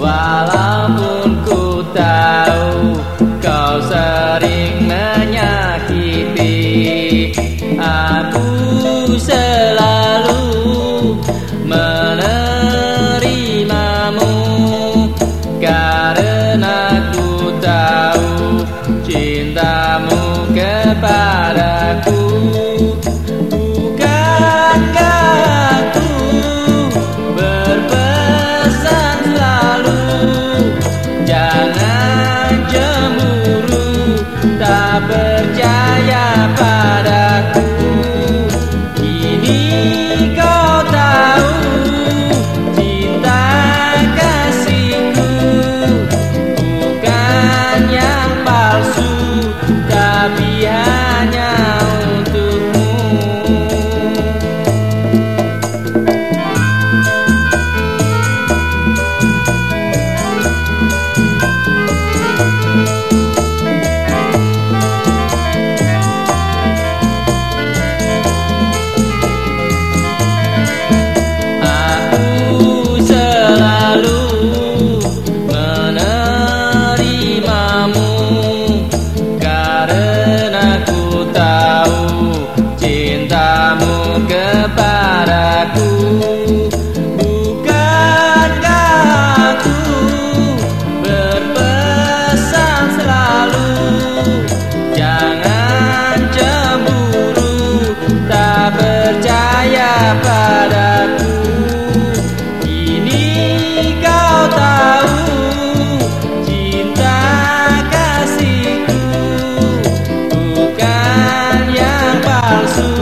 Walaupun ku tahu kau sering menyakiti Aku selalu menerimamu. Karena ku tahu cintamu kepada azul.